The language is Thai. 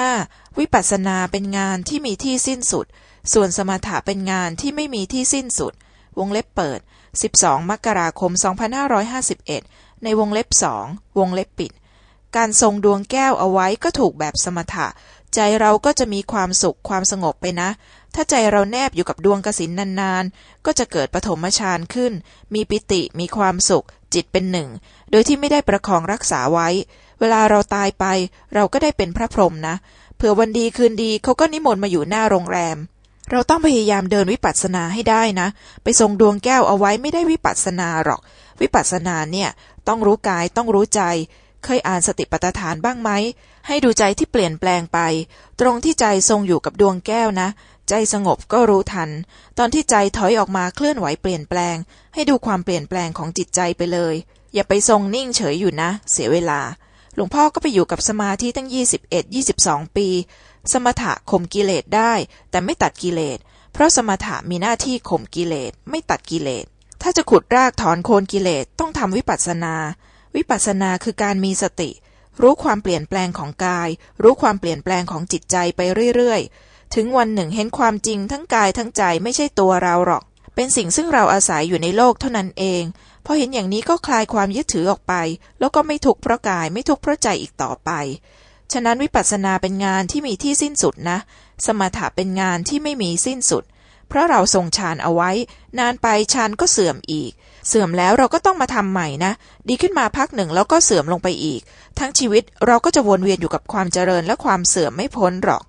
5. วิปัสสนาเป็นงานที่มีที่สิ้นสุด ส่วนสมถะเป็นงานที่ไม่มีที่สิ้นสุด วงเล็บเปิด 12 มกราคม 2551 ในวงเล็บสองวงเล็บปิด การทรงดวงแก้วเอาไว้ก็ถูกแบบสมถะ ใจเราก็จะมีความสุขความสงบไปนะ ถ้าใจเราแนบอยู่กับดวงกสินนานๆ ก็จะเกิดปฐมฌานขึ้น มีปิติมีความสุขจิตเป็นหนึ่ง โดยที่ไม่ได้ประคองรักษาไว้ เวลาเราตายไป เราก็ได้เป็นพระพรหมนะ เผื่อวันดีคืนดีเขาก็นิมนต์มาอยู่หน้าโรงแรม เราต้องพยายามเดินวิปัสสนาให้ได้นะ ไปทรงดวงแก้วเอาไว้ไม่ได้วิปัสสนาหรอก วิปัสสนาเนี่ย ต้องรู้กายต้องรู้ใจ เคยอ่านสติปัฏฐานบ้างไหม ให้ดูใจที่เปลี่ยนแปลงไป ตรงที่ใจทรงอยู่กับดวงแก้วนะ ใจสงบก็รู้ทัน ตอนที่ใจถอยออกมาเคลื่อนไหวเปลี่ยนแปลง ให้ดูความเปลี่ยนแปลงของจิตใจไปเลยอย่าไปทรงนิ่งเฉยอยู่นะ เสียเวลา หลวงพ่อก็ไปอยู่กับสมาธิตั้ง 21 22 ปี สมถะข่มกิเลสได้ แต่ไม่ตัดกิเลส เพราะสมถะมีหน้าที่ข่มกิเลส ไม่ตัดกิเลส ถ้าจะขุดรากถอนโคนกิเลสต้องทำวิปัสสนา วิปัสสนาคือการมีสติ รู้ความเปลี่ยนแปลงของกาย รู้ความเปลี่ยนแปลงของจิตใจไปเรื่อยๆ ถึงวันหนึ่งเห็นความจริงทั้งกายทั้งใจไม่ใช่ตัวเราหรอก เป็นสิ่งซึ่งเราอาศัยอยู่ในโลกเท่านั้นเอง พอเห็นอย่างนี้ก็คลายความยึดถือออกไป แล้วก็ไม่ทุกข์เพราะกายไม่ทุกข์เพราะใจอีกต่อไป ฉะนั้นวิปัสสนาเป็นงานที่มีที่สิ้นสุดนะ สมถะเป็นงานที่ไม่มีสิ้นสุด เพราะเราทรงฌานเอาไว้ นานไปฌานก็เสื่อมอีก เสื่อมแล้วเราก็ต้องมาทำใหม่นะ ดีขึ้นมาพักหนึ่งแล้วก็เสื่อมลงไปอีก ทั้งชีวิตเราก็จะวนเวียนอยู่กับความเจริญและความเสื่อมไม่พ้นหรอก